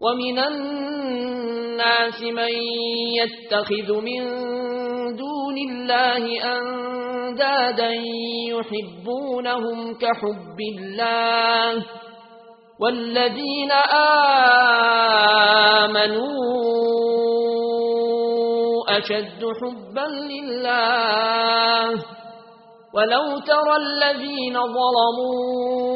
ومن الناس من يتخذ من دون الله أندادا يحبونهم كحب الله والذين آمنوا أشد حبا لله ولو ترى الذين ظلمون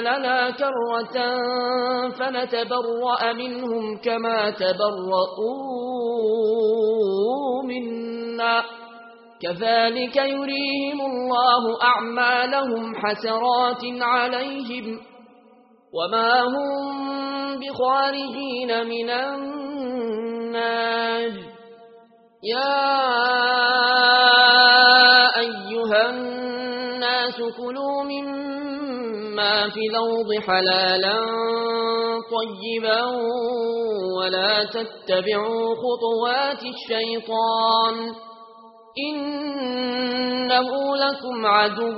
لنا كرة فنتبرأ منهم كما تبرؤوا منا. كذلك يريهم الله أعمالهم حسرات عليهم وما هم بخارجين من النار يا في الأرض حلالا طيبا ولا تتبعوا خطوات الشيطان إنه لكم عدو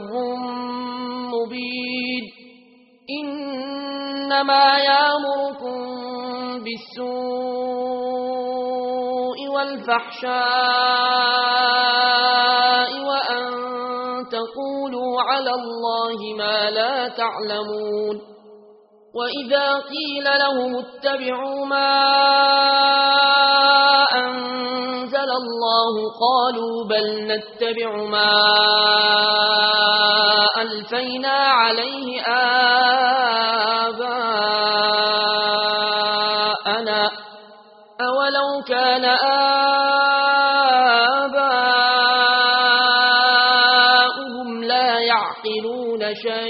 مبيد إنما يامركم بالسوء والفحشاء اللہ ما لا تعلمون. وإذا قيل لهم اتبعوا ما أنزل الله قالوا بل نتبع ما ألفينا عليه آباءنا أولو كان آباءنا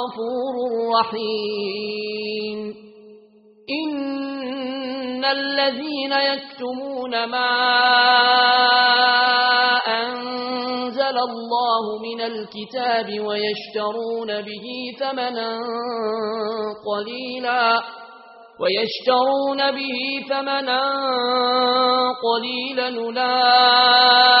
غفور رحيم. إن الذين يكتمون ما أنزل الله من الكتاب ويشترون به ثمنا قليلا ويشترون به ثمنا قليلا أولئك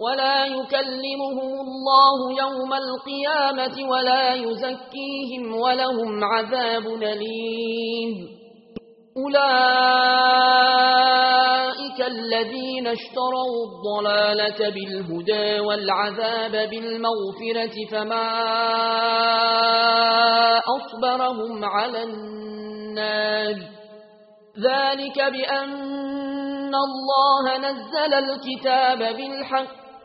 ولا يكلمهم الله يوم القيامة ولا يزكيهم ولهم عذاب نليم أولئك الذين اشتروا الضلالة بالهدى والعذاب بالمغفرة فما أصبرهم على النار. ذلك بأن الله نزل الكتاب بالحق